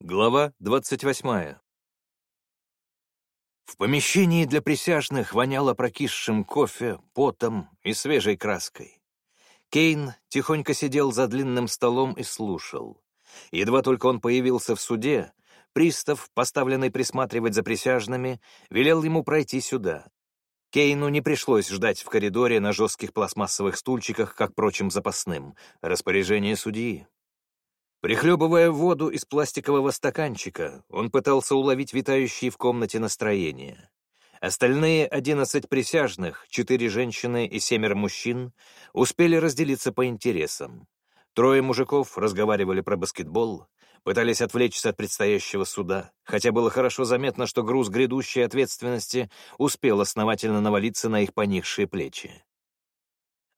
Глава 28. В помещении для присяжных воняло прокисшим кофе, потом и свежей краской. Кейн тихонько сидел за длинным столом и слушал. Едва только он появился в суде, пристав, поставленный присматривать за присяжными, велел ему пройти сюда. Кейну не пришлось ждать в коридоре на жестких пластмассовых стульчиках, как прочим запасным. Распоряжение судьи. Прихлебывая воду из пластикового стаканчика, он пытался уловить витающие в комнате настроение. Остальные одиннадцать присяжных, четыре женщины и семеро мужчин, успели разделиться по интересам. Трое мужиков разговаривали про баскетбол, пытались отвлечься от предстоящего суда, хотя было хорошо заметно, что груз грядущей ответственности успел основательно навалиться на их поникшие плечи.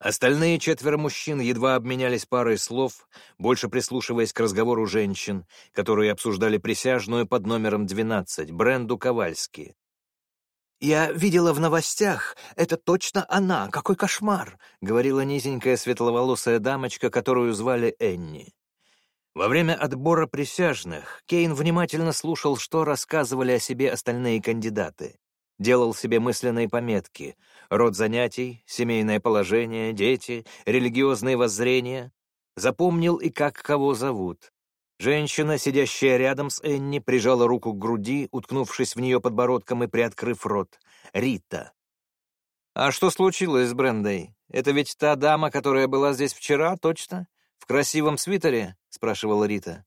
Остальные четверо мужчин едва обменялись парой слов, больше прислушиваясь к разговору женщин, которые обсуждали присяжную под номером 12, Бренду Ковальски. «Я видела в новостях. Это точно она. Какой кошмар!» — говорила низенькая светловолосая дамочка, которую звали Энни. Во время отбора присяжных Кейн внимательно слушал, что рассказывали о себе остальные кандидаты делал себе мысленные пометки. Род занятий, семейное положение, дети, религиозные воззрения. Запомнил и как кого зовут. Женщина, сидящая рядом с Энни, прижала руку к груди, уткнувшись в нее подбородком и приоткрыв рот. Рита. «А что случилось с Брендой? Это ведь та дама, которая была здесь вчера, точно? В красивом свитере?» — спрашивала Рита.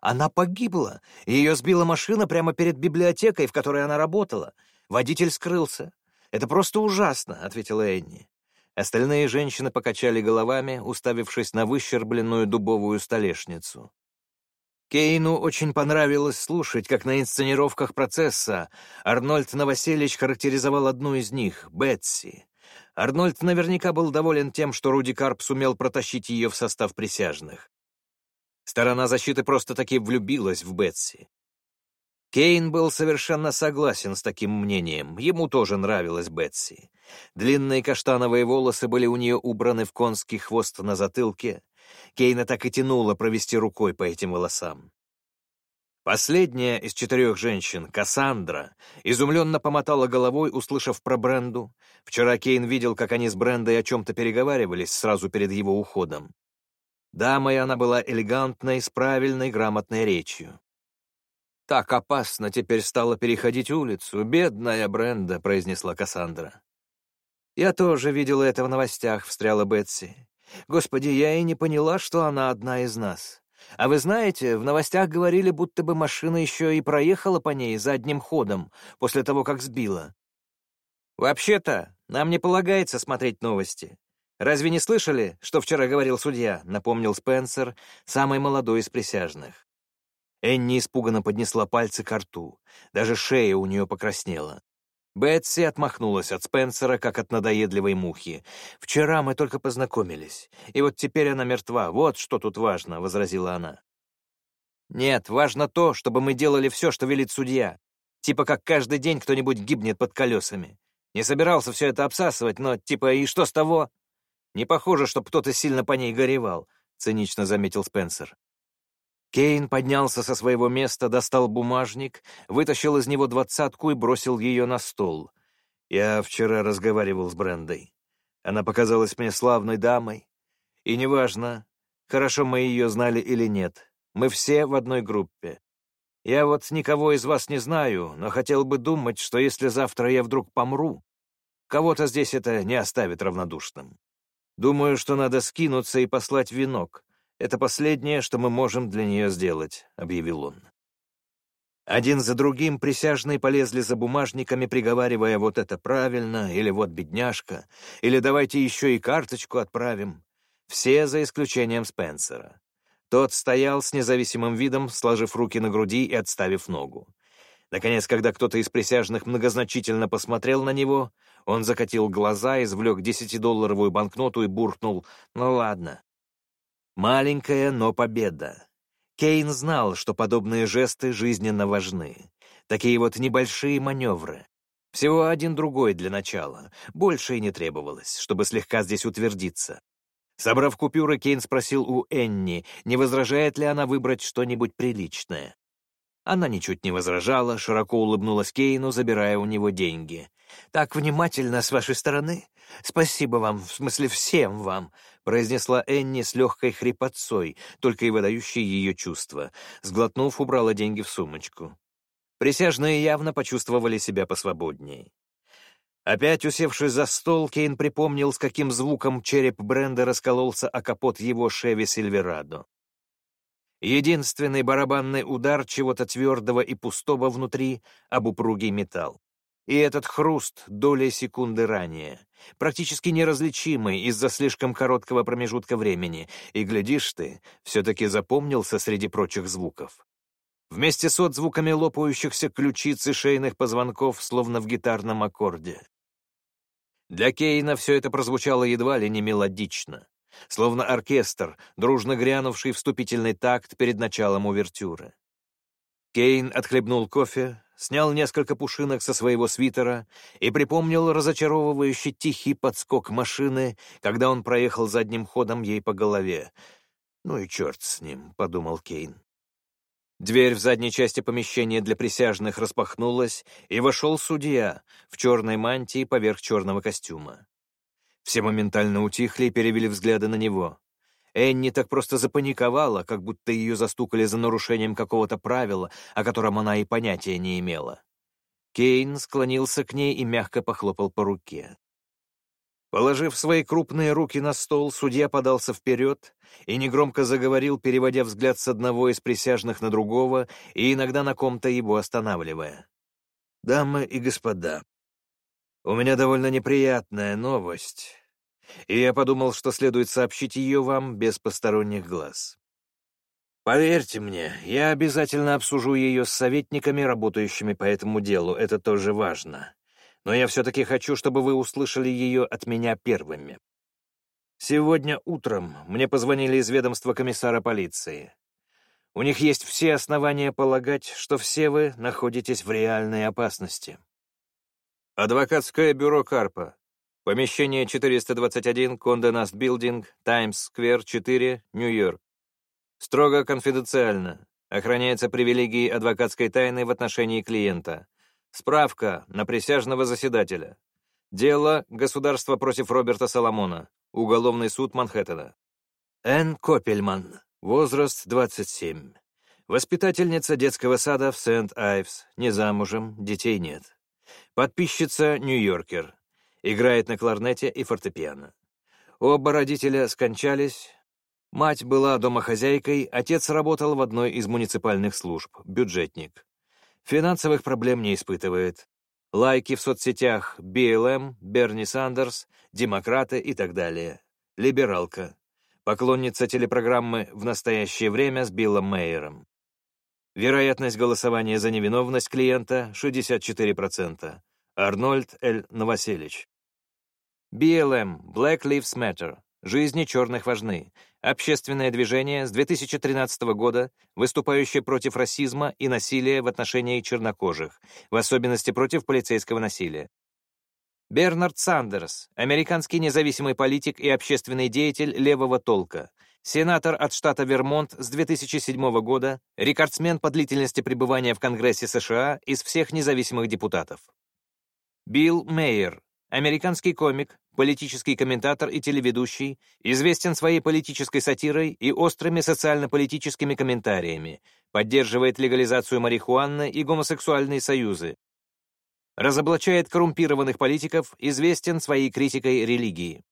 «Она погибла. Ее сбила машина прямо перед библиотекой, в которой она работала. Водитель скрылся. Это просто ужасно», — ответила Энни. Остальные женщины покачали головами, уставившись на выщербленную дубовую столешницу. Кейну очень понравилось слушать, как на инсценировках процесса Арнольд Новосельевич характеризовал одну из них — Бетси. Арнольд наверняка был доволен тем, что Руди Карп сумел протащить ее в состав присяжных. Сторона защиты просто-таки влюбилась в Бетси. Кейн был совершенно согласен с таким мнением. Ему тоже нравилась Бетси. Длинные каштановые волосы были у нее убраны в конский хвост на затылке. Кейна так и тянуло провести рукой по этим волосам. Последняя из четырех женщин, Кассандра, изумленно помотала головой, услышав про Бренду. Вчера Кейн видел, как они с Брендой о чем-то переговаривались сразу перед его уходом. Дамой она была элегантной, с правильной, грамотной речью. «Так опасно теперь стало переходить улицу, бедная Бренда», — произнесла Кассандра. «Я тоже видела это в новостях», — встряла Бетси. «Господи, я и не поняла, что она одна из нас. А вы знаете, в новостях говорили, будто бы машина еще и проехала по ней задним ходом после того, как сбила. Вообще-то, нам не полагается смотреть новости. Разве не слышали, что вчера говорил судья?» — напомнил Спенсер, самый молодой из присяжных. Энни испуганно поднесла пальцы к рту. Даже шея у нее покраснела. Бетси отмахнулась от Спенсера, как от надоедливой мухи. «Вчера мы только познакомились, и вот теперь она мертва. Вот что тут важно», — возразила она. «Нет, важно то, чтобы мы делали все, что велит судья. Типа как каждый день кто-нибудь гибнет под колесами. Не собирался все это обсасывать, но типа и что с того? Не похоже, чтобы кто-то сильно по ней горевал», — цинично заметил Спенсер. Кейн поднялся со своего места, достал бумажник, вытащил из него двадцатку и бросил ее на стол. Я вчера разговаривал с Брендой. Она показалась мне славной дамой. И неважно, хорошо мы ее знали или нет, мы все в одной группе. Я вот никого из вас не знаю, но хотел бы думать, что если завтра я вдруг помру, кого-то здесь это не оставит равнодушным. Думаю, что надо скинуться и послать венок, это последнее, что мы можем для нее сделать», — объявил он. Один за другим присяжные полезли за бумажниками, приговаривая «вот это правильно» или «вот бедняжка», или «давайте еще и карточку отправим». Все за исключением Спенсера. Тот стоял с независимым видом, сложив руки на груди и отставив ногу. Наконец, когда кто-то из присяжных многозначительно посмотрел на него, он закатил глаза, извлек десятидолларовую банкноту и буркнул «Ну ладно, Маленькая, но победа. Кейн знал, что подобные жесты жизненно важны. Такие вот небольшие маневры. Всего один другой для начала. Больше и не требовалось, чтобы слегка здесь утвердиться. Собрав купюры, Кейн спросил у Энни, не возражает ли она выбрать что-нибудь приличное. Она ничуть не возражала, широко улыбнулась Кейну, забирая у него деньги. «Так внимательно с вашей стороны. Спасибо вам, в смысле всем вам», — произнесла Энни с легкой хрипотцой, только и выдающей ее чувства. Сглотнув, убрала деньги в сумочку. Присяжные явно почувствовали себя посвободнее. Опять усевшись за стол, Кейн припомнил, с каким звуком череп Бренда раскололся о капот его Шеви Сильверадо. Единственный барабанный удар чего-то твердого и пустого внутри об упругий металл. И этот хруст долей секунды ранее, практически неразличимый из-за слишком короткого промежутка времени, и, глядишь ты, все-таки запомнился среди прочих звуков. Вместе с отзвуками лопающихся ключиц и шейных позвонков, словно в гитарном аккорде. Для Кейна все это прозвучало едва ли не мелодично словно оркестр, дружно грянувший вступительный такт перед началом увертюры. Кейн отхлебнул кофе, снял несколько пушинок со своего свитера и припомнил разочаровывающий тихий подскок машины, когда он проехал задним ходом ей по голове. «Ну и черт с ним», — подумал Кейн. Дверь в задней части помещения для присяжных распахнулась, и вошел судья в черной мантии поверх черного костюма. Все моментально утихли и перевели взгляды на него. Энни так просто запаниковала, как будто ее застукали за нарушением какого-то правила, о котором она и понятия не имела. Кейн склонился к ней и мягко похлопал по руке. Положив свои крупные руки на стол, судья подался вперед и негромко заговорил, переводя взгляд с одного из присяжных на другого и иногда на ком-то его останавливая. «Дамы и господа, у меня довольно неприятная новость, и я подумал, что следует сообщить ее вам без посторонних глаз. Поверьте мне, я обязательно обсужу ее с советниками, работающими по этому делу, это тоже важно. Но я все-таки хочу, чтобы вы услышали ее от меня первыми. Сегодня утром мне позвонили из ведомства комиссара полиции. У них есть все основания полагать, что все вы находитесь в реальной опасности. Адвокатское бюро Карпа. Помещение 421, Конде Наст Билдинг, Таймс-сквер, 4, Нью-Йорк. Строго конфиденциально. Охраняется привилегией адвокатской тайны в отношении клиента. Справка на присяжного заседателя. Дело «Государство против Роберта Соломона». Уголовный суд Манхэттена. Энн Копельман. Возраст 27. Воспитательница детского сада в Сент-Айвс. Не замужем, детей нет. Подписчица «Нью-Йоркер». Играет на кларнете и фортепиано. Оба родителя скончались. Мать была домохозяйкой, отец работал в одной из муниципальных служб, бюджетник. Финансовых проблем не испытывает. Лайки в соцсетях BLM, Берни Сандерс, демократы и так далее. Либералка. Поклонница телепрограммы «В настоящее время» с Биллом Мейером. Вероятность голосования за невиновность клиента — 64%. Арнольд Л. Новоселич. BLM — Black Lives Matter. Жизни черных важны. Общественное движение с 2013 года, выступающее против расизма и насилия в отношении чернокожих, в особенности против полицейского насилия. Бернард Сандерс, американский независимый политик и общественный деятель левого толка, Сенатор от штата Вермонт с 2007 года, рекордсмен по длительности пребывания в Конгрессе США из всех независимых депутатов. Билл Мейер, американский комик, политический комментатор и телеведущий, известен своей политической сатирой и острыми социально-политическими комментариями, поддерживает легализацию марихуаны и гомосексуальные союзы, разоблачает коррумпированных политиков, известен своей критикой религии.